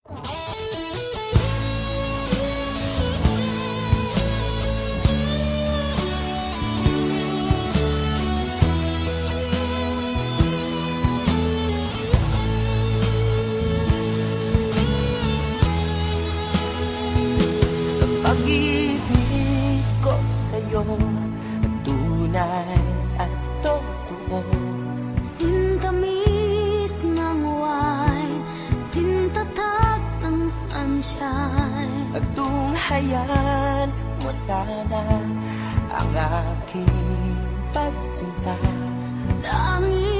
Ang pag-ibig ko sa'yo at tunay Bantayan mo sana ang aking pagsinta. Langit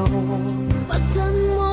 我什么